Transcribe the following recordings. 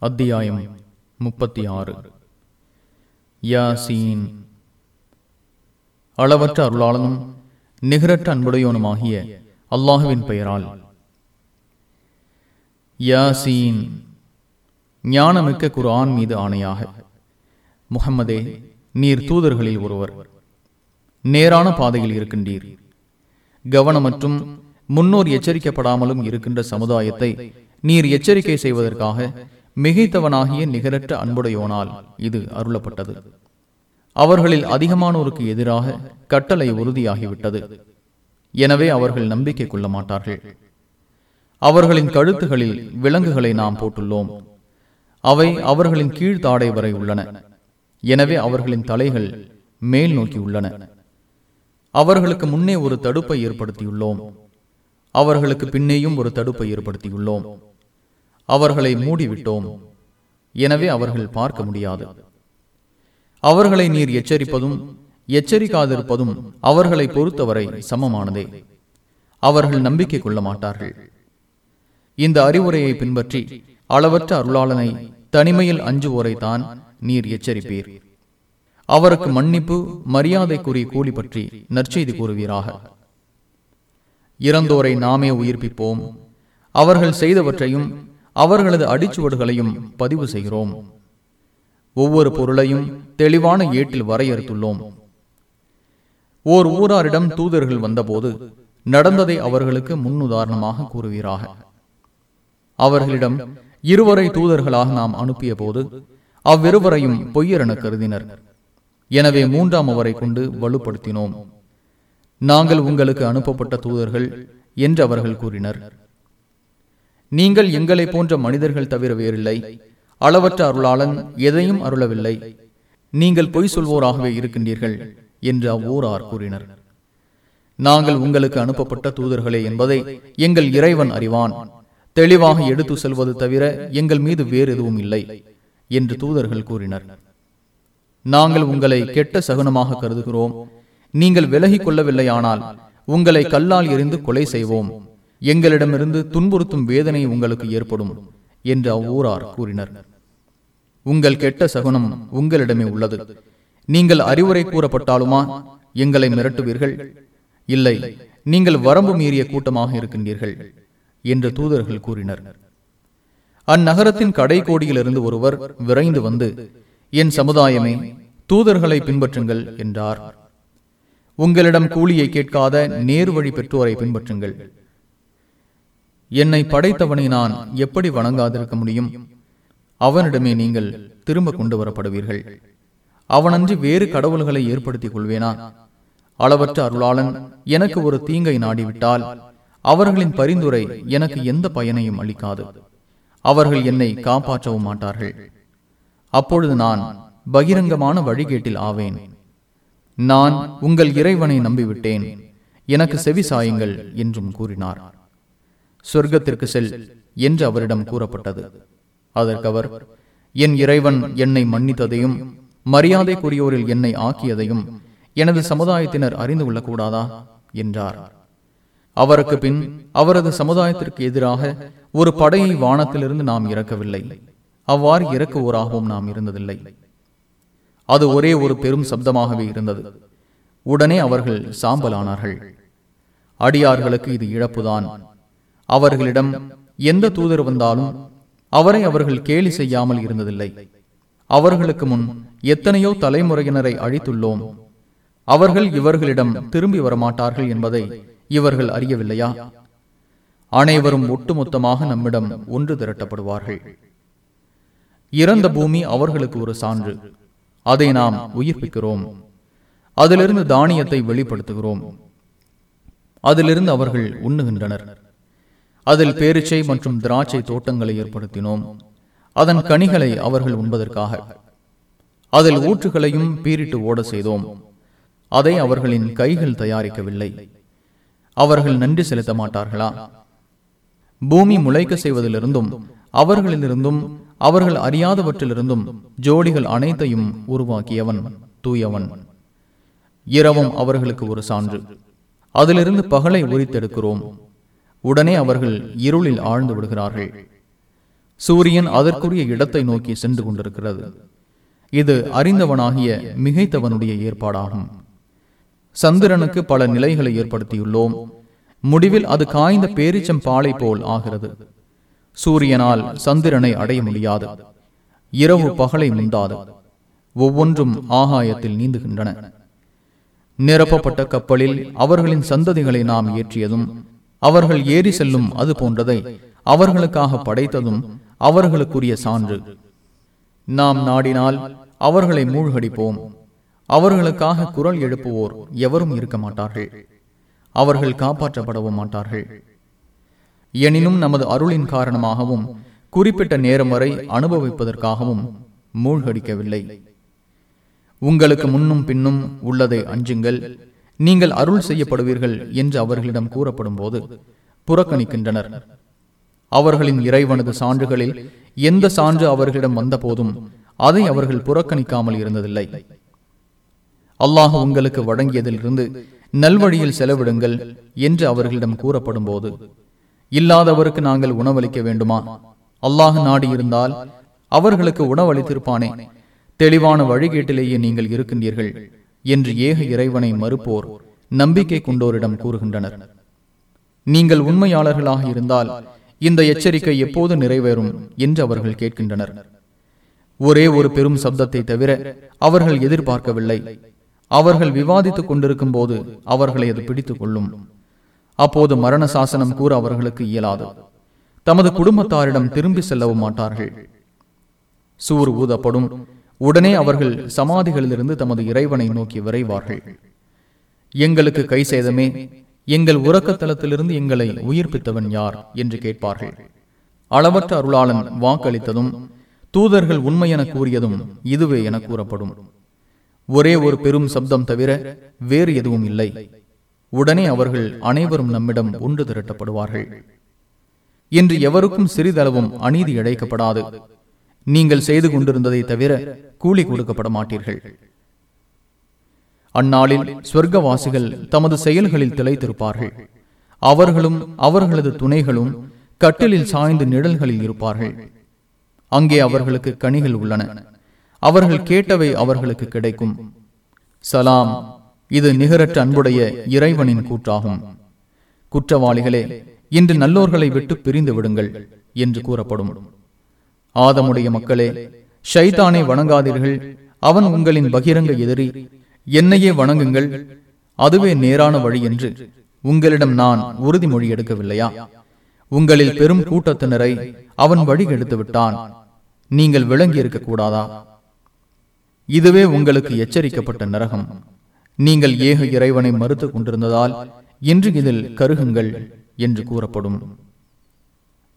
அத்தியாயம் முப்பத்தி ஆறு யாசீன். அளவற்ற அருளாளனும் நிகரற்ற அன்புடையோனுமாகிய அல்லாஹுவின் பெயரால். யாசீன். ஞானமிக்க குரான் மீது ஆணையாக. முகம்மதே நீர் தூதர்களில் ஒருவர். நேரான பாதையில் இருக்கின்றீர். கவனமற்றும் முன்னோர் எச்சரிக்கப்படாமலும் இருக்கின்ற சமுதாயத்தை நீர் எச்சரிக்கை செய்வதற்காக மிகைத்தவனாகிய நிகரற்ற அன்புடையோனால் இது அருளப்பட்டது. அவர்களில் அதிகமானோருக்கு எதிராக கட்டளை உறுதியாகிவிட்டது. எனவே அவர்கள் நம்பிக்கை கொள்ள மாட்டார்கள். அவர்களின் கழுத்துகளில் விலங்குகளை நாம் போட்டுள்ளோம். அவை அவர்களின் கீழ்த்தாடை வரை உள்ளன. எனவே அவர்களின் தலைகள் மேல் நோக்கி உள்ளன. அவர்களுக்கு முன்னே ஒரு தடுப்பை ஏற்படுத்தியுள்ளோம். அவர்களுக்கு பின்னேயும் ஒரு தடுப்பை ஏற்படுத்தியுள்ளோம். அவர்களை மூடிவிட்டோம். எனவே அவர்கள் பார்க்க முடியாது. அவர்களை நீர் எச்சரிப்பதும் எச்சரிக்காதிருப்பதும் அவர்களை பொறுத்தவரை சமமானதே. அவர்கள் நம்பிக்கை கொள்ள மாட்டார்கள். இந்த அறிவுரையை பின்பற்றி அளவற்ற அருளாளனை தனிமையில் அஞ்சுவோரை தான் நீர் எச்சரிப்பீர். அவருக்கு மன்னிப்பு மரியாதைக்குரிய கூலி பற்றி நற்செய்தி கூறுவீராக. இறந்தோரை நாமே உயிர்ப்பிப்போம். அவர்கள் செய்தவற்றையும் அவர்களது அடிச்சுவடுகளையும் பதிவு செய்கிறோம். ஒவ்வொரு பொருளையும் தெளிவான ஏட்டில் வரையறுத்துள்ளோம். ஓர் ஊராரிடம் தூதர்கள் வந்தபோது நடந்ததை அவர்களுக்கு முன்னுதாரணமாக கூறுவீராக. அவர்களிடம் இருவரை தூதர்களாக நாம் அனுப்பிய போது அவ்விருவரையும் பொய்யரென கருதினர். எனவே மூன்றாம் அவரை கொண்டு வலுப்படுத்தினோம். நாங்கள் உங்களுக்கு அனுப்பப்பட்ட தூதர்கள் என்று அவர்கள் கூறினர். நீங்கள் எங்களை போன்ற மனிதர்கள் தவிர வேறில்லை. அளவற்ற அருளாளன் எதையும் அருளவில்லை. நீங்கள் பொய் சொல்வோராகவே இருக்கின்றீர்கள் என்று அவ்வூரார் கூறினர். நாங்கள் உங்களுக்கு அனுப்பப்பட்ட தூதர்களே என்பதை எங்கள் இறைவன் அறிவான். தெளிவாக எடுத்து செல்வது தவிர எங்கள் மீது வேறு எதுவும் இல்லை என்று தூதர்கள் கூறினர். நாங்கள் உங்களை கெட்ட சகுனமாக கருதுகிறோம். நீங்கள் விலகி கொள்ளவில்லையானால் உங்களை கல்லால் எறிந்து கொலை செய்வோம். எங்களிடமிருந்து துன்புறுத்தும் வேதனை உங்களுக்கு ஏற்படும் என்று அவ்வூரார் கூறினர். உங்கள் கெட்ட சகுனம் உங்களிடமே உள்ளது. நீங்கள் அறிவுரை கூறப்பட்டாலுமா எங்களை மிரட்டுவீர்கள்? இல்லை நீங்கள் வரம்பு மீறிய கூட்டமாக இருக்கின்றீர்கள் என்று தூதர்கள் கூறினர். அந்நகரத்தின் கடைக்கோடியிலிருந்து ஒருவர் விரைந்து வந்து என் சமுதாயமே தூதர்களை பின்பற்றுங்கள் என்றார். உங்களிடம் கூலியை கேட்காத நேர்வழி பெற்றோரை பின்பற்றுங்கள். என்னை படைத்தவனை நான் எப்படி வணங்காதிருக்க முடியும்? அவனிடமே நீங்கள் திரும்ப கொண்டு வரப்படுவீர்கள் அவனன்றி வேறு கடவுள்களை ஏற்படுத்திக் கொள்வேனா? அளவற்ற அருளாளன் எனக்கு ஒரு தீங்கை நாடிவிட்டால் அவர்களின் பரிந்துரை எனக்கு எந்த பயனையும் அளிக்காது. அவர்கள் என்னை காப்பாற்றவும் மாட்டார்கள். அப்பொழுது நான் பகிரங்கமான வழிகேட்டில் ஆவேன். நான் உங்கள் இறைவனை நம்பிவிட்டேன். எனக்கு செவி சாயுங்கள் என்றும் கூறினார். சொர்க்கத்திற்கு செல் என்று அவரிடம் கூறப்பட்டது. அதற்கவர் என் இறைவன் என்னை மன்னித்ததையும் மரியாதைக்குரியோரில் என்னை ஆக்கியதையும் எனது சமுதாயத்தினர் அறிந்து கொள்ளக்கூடாதா? என்றார். அவருக்கு பின் அவரது சமுதாயத்திற்கு எதிராக ஒரு படையை வானத்திலிருந்து நாம் இறக்கவில்லை. அவ்வாறு இறக்குவோராகவும் நாம் இருந்ததில்லை. அது ஒரே ஒரு பெரும் சப்தமாகவே இருந்தது. உடனே அவர்கள் சாம்பலானார்கள். அடியார்களுக்கு இது இழப்புதான். அவர்களிடம் எந்த தூதர் வந்தாலும் அவரை அவர்கள் கேலி செய்யாமல் இருந்ததில்லை. அவர்களுக்கு முன் எத்தனையோ தலைமுறையினரை அழித்துள்ளோம். அவர்கள் இவர்களிடம் திரும்பி வரமாட்டார்கள் என்பதை இவர்கள் அறியவில்லையா? அனைவரும் ஒட்டுமொத்தமாக நம்மிடம் ஒன்று திரட்டப்படுவார்கள். இறந்த பூமி அவர்களுக்கு ஒரு சான்று. அதை நாம் உயிர்ப்பிக்கிறோம். அதிலிருந்து தானியத்தை வெளிப்படுத்துகிறோம். அதிலிருந்து அவர்கள் உண்ணுகின்றனர். அதில் பேரிச்சை மற்றும் திராட்சை தோட்டங்களை ஏற்படுத்தினோம். அதன் கனிகளை அவர்கள் உண்பதற்காக அதில் ஊற்றுகளையும் பீரிட்டு ஓட செய்தோம். அதை அவர்களின் கைகள் தயாரிக்கவில்லை. அவர்கள் நன்றி செலுத்த மாட்டார்களா பூமி முளைக்க செய்வதிலிருந்தும் அவர்களிலிருந்தும் அவர்கள் அறியாதவற்றிலிருந்தும் ஜோடிகள் அனைத்தையும் உருவாக்கியவன் தூயவன். இரவும் அவர்களுக்கு ஒரு சான்று. அதிலிருந்து பகலை உரித்தெடுக்கிறோம். உடனே அவர்கள் இருளில் ஆழ்ந்து விடுகிறார்கள். சூரியன் அதற்குரிய இடத்தை நோக்கி சென்று கொண்டிருக்கிறது. இது அறிந்தவனாகிய மிகைத்தவனுடைய ஏற்பாடாகும். சந்திரனுக்கு பல நிலைகளை ஏற்படுத்தியுள்ளோம். முடிவில் அது காய்ந்த பேரிச்சம் பாலை போல் ஆகிறது. சூரியனால் சந்திரனை அடைய முடியாது. இரவு பகலை முந்தாது ஒவ்வொன்றும் ஆகாயத்தில் நீந்துகின்றன. நிரப்பப்பட்ட கப்பலில் அவர்களின் சந்ததிகளை நாம் ஏற்றியதும் அவர்கள் ஏறி செல்லும் அது போன்றதை அவர்களுக்காக படைத்ததும் அவர்களுக்குரிய சான்று. நாம் நாடினால் அவர்களை மூழ்கடிப்போம். அவர்களுக்காக குரல் எழுப்புவோர் எவரும் இருக்க மாட்டார்கள். அவர்கள் காப்பாற்றப்படவும் மாட்டார்கள். எனினும் நமது அருளின் காரணமாகவும் குறிப்பிட்ட நேரம் வரை அனுபவிப்பதற்காகவும் மூழ்கடிக்கவில்லை. உங்களுக்கு முன்னும் பின்னும் உள்ளதை அஞ்சுங்கள். நீங்கள் அருள் செய்யப்படுவீர்கள் என்று அவர்களிடம் கூறப்படும் போது புறக்கணிக்கின்றனர். அவர்களின் இறைவனது சான்றுகளில் எந்த சான்று அவர்களிடம் வந்த போதும் அதை அவர்கள் புறக்கணிக்காமல் இருந்ததில்லை. அல்லாஹ் உங்களுக்கு வழங்கியதிலிருந்து நல்வழியில் செலவிடுங்கள் என்று அவர்களிடம் கூறப்படும் போது இல்லாதவருக்கு நாங்கள் உணவளிக்க வேண்டுமா? அல்லாஹ் நாடி இருந்தால் அவர்களுக்கு உணவளித்திருப்பானே. தெளிவான வழிகேட்டிலேயே நீங்கள் இருக்கின்றீர்கள். என்று ஏக இறைவனை மறுப்போர் நம்பிக்கை கொண்டோரிடம் கூறுகின்றனர். நீங்கள் உண்மையாளர்களாக இருந்தால் இந்த எச்சரிக்கை எப்போது நிறைவேறும் என்று அவர்கள் கேட்கின்றனர். ஒரே ஒரு பெரும் சப்தத்தை தவிர அவர்கள் எதிர்பார்க்கவில்லை. அவர்கள் விவாதித்துக் கொண்டிருக்கும் போது அவர்களை அது பிடித்துக் கொள்ளும். அப்போது மரண சாசனம் கூற அவர்களுக்கு இயலாது. தமது குடும்பத்தாரிடம் திரும்பி செல்லவும் மாட்டார்கள். சூர் ஊதப்படும் உடனே அவர்கள் சமாதிகளிலிருந்து தமது இறைவனை நோக்கி விரைவார்கள். எங்களுக்கு கை சேதமே எங்கள் உறக்கத்தலத்திலிருந்து எங்களை உயிர்ப்பித்தவன் யார்? என்று கேட்பார்கள். அளவற்ற அருளாளன் வாக்களித்ததும் தூதர்கள் உண்மை என கூறியதும் இதுவே என கூறப்படும். ஒரே ஒரு பெரும் சப்தம் தவிர வேறு எதுவும் இல்லை. உடனே அவர்கள் அனைவரும் நம்மிடம் ஒன்று திரட்டப்படுவார்கள். என்று எவருக்கும் சிறிதளவும் அநீதி இழைக்கப்படாது. நீங்கள் செய்து கொண்டிருந்ததை தவிர கூலி கொடுக்கப்பட மாட்டீர்கள் அந்நாளில் சொர்க்கவாசிகள் தமது செயல்களில் திளைத்திருப்பார்கள். அவர்களும் அவர்களது துணைகளும் கட்டிலில் சாய்ந்து நிழல்களில் இருப்பார்கள். அங்கே அவர்களுக்கு கனிகள் உள்ளன. அவர்கள் கேட்டவை அவர்களுக்கு கிடைக்கும். சலாம் இது நிகரற்ற அன்புடைய இறைவனின் கூற்றாகும். குற்றவாளிகளே இன்று நல்லோர்களை விட்டு பிரிந்து விடுங்கள் என்று கூறப்படும். ஆதமுடைய மக்களே ஷைதானை வணங்காதீர்கள். அவன் உங்களின் பகிரங்க எதிரி. என்னையே வணங்குங்கள். அதுவே நேரான வழி என்று உங்களிடம் நான் உறுதிமொழி எடுக்கவில்லையா? உங்களில் பெரும் கூட்டத்தினரை அவன் வழி எடுத்து விட்டான். நீங்கள் விளங்கி இருக்க கூடாதா? இதுவே உங்களுக்கு எச்சரிக்கப்பட்ட நரகம். நீங்கள் ஏக இறைவனை மறுத்துக் கொண்டிருந்ததால் இன்று இதில் கருகுங்கள் என்று கூறப்படும்.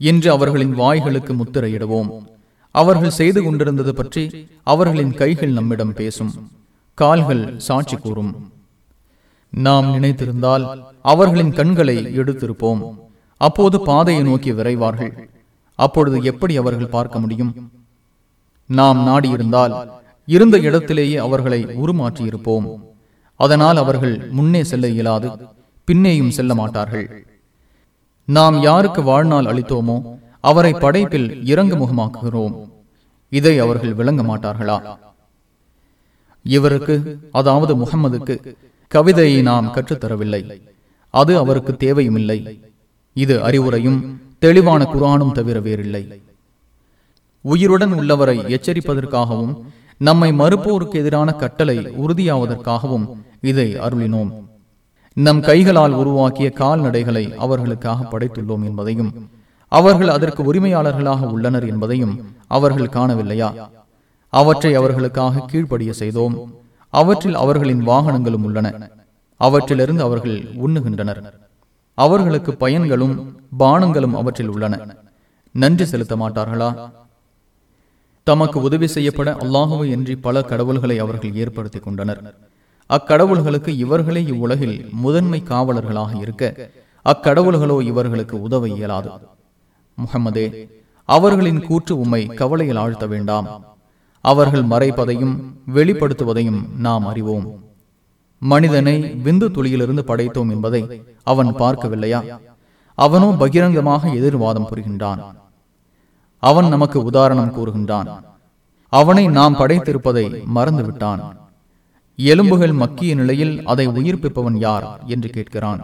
என்று அவர்களின் வாய்களுக்கு முத்திரையிடுவோம். அவர்கள் செய்து கொண்டிருந்தது பற்றி அவர்களின் கைகள் நம்மிடம் பேசும். கால்கள் சாட்சி கூறும். நாம் நினைத்திருந்தால் அவர்களின் கண்களை எடுத்திருப்போம். அப்போது பாதையை நோக்கி விரைவார்கள். அப்பொழுது எப்படி அவர்கள் பார்க்க முடியும்? நாம் நாடியிருந்தால் இருந்த இடத்திலேயே அவர்களை உருமாற்றியிருப்போம். அதனால் அவர்கள் முன்னே செல்ல இயலாது பின்னேயும் செல்ல மாட்டார்கள். நாம் யாருக்கு வாழ்நாள் அளித்தோமோ அவரை படைப்பில் இறங்கு முகமாக்குகிறோம் இதை அவர்கள் விளங்க மாட்டார்களா? இவருக்கு அதாவது முகம்மதுக்கு கவிதையை நாம் கற்றுத்தரவில்லை. அது அவருக்கு தேவையும் இல்லை இது அறிவுரையும் தெளிவான குரானும் தவிர வேறில்லை. உயிருடன் உள்ளவரை எச்சரிப்பதற்காகவும் நம்மை மறுப்போருக்கு எதிரான கட்டளை உறுதியாவதற்காகவும் இதை அருளினோம். நம் கைகளால் உருவாக்கிய கால்நடைகளை அவர்களுக்காக படைத்துள்ளோம் என்பதையும் அவர்கள் அதற்கு உரிமையாளர்களாக உள்ளனர் என்பதையும் அவர்கள் காணவில்லையா? அவற்றை அவர்களுக்காக கீழ்ப்படிய செய்தோம். அவற்றில் அவர்களின் வாகனங்களும் உள்ளன. அவற்றிலிருந்து அவர்கள் உண்ணுகின்றனர். அவர்களுக்கு பயன்களும் பானங்களும் அவற்றில் உள்ளன. நன்றி செலுத்த மாட்டார்களா? தமக்கு உதவி செய்யப்பட அல்லாஹுவை என்று பல கடவுள்களை அவர்கள் ஏற்படுத்திக் கொண்டனர். அக்கடவுள்களுக்கு இவர்களே இவ்வுலகில் முதன்மை காவலர்களாக இருக்க அக்கடவுள்களோ இவர்களுக்கு உதவ இயலாது. முகமதே அவர்களின் கூற்று உம்மை கவலையில் ஆழ்த்த வேண்டாம். அவர்கள் மறைப்பதையும் வெளிப்படுத்துவதையும் நாம் அறிவோம். மனிதனை விந்து துளியிலிருந்து படைத்தோம் என்பதை அவன் பார்க்கவில்லையா? அவனோ பகிரங்கமாக எதிர்வாதம் புரிகின்றான். அவன் நமக்கு உதாரணம் கூறுகின்றான். அவனை நாம் படைத்திருப்பதை மறந்துவிட்டான். எலும்புகள் மக்கிய நிலையில் அதை உயிர்ப்பிப்பவன் யார் என்று கேட்கிறான்.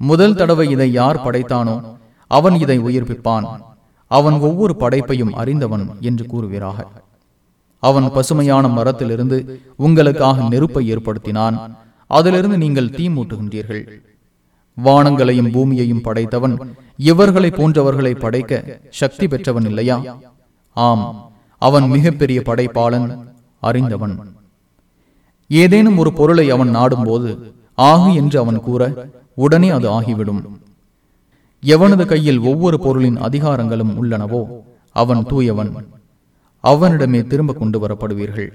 முதல் தடவை இதை யார் படைத்தானோ அவன் இதை உயிர்ப்பிப்பான். அவன் ஒவ்வொரு படைப்பையும் அறிந்தவன் என்று கூறுகிறாக அவன் பசுமையான மரத்திலிருந்து உங்களுக்காக நெருப்பை ஏற்படுத்தினான். அதிலிருந்து நீங்கள் தீ மூட்டுகின்றீர்கள். வானங்களையும் பூமியையும் படைத்தவன் இவர்களை போன்றவர்களை படைக்க சக்தி பெற்றவன் இல்லையா? ஆம் அவன் மிகப்பெரிய படைப்பாளன் அறிந்தவன். ஏதேனும் ஒரு பொருளை அவன் நாடும்போது ஆகு என்று அவன் கூற உடனே அது ஆகிவிடும். எவனது கையில் ஒவ்வொரு பொருளின் அதிகாரங்களும் உள்ளனவோ அவன் தூயவன். அவனிடமே திரும்ப கொண்டு வரப்படுவீர்கள்.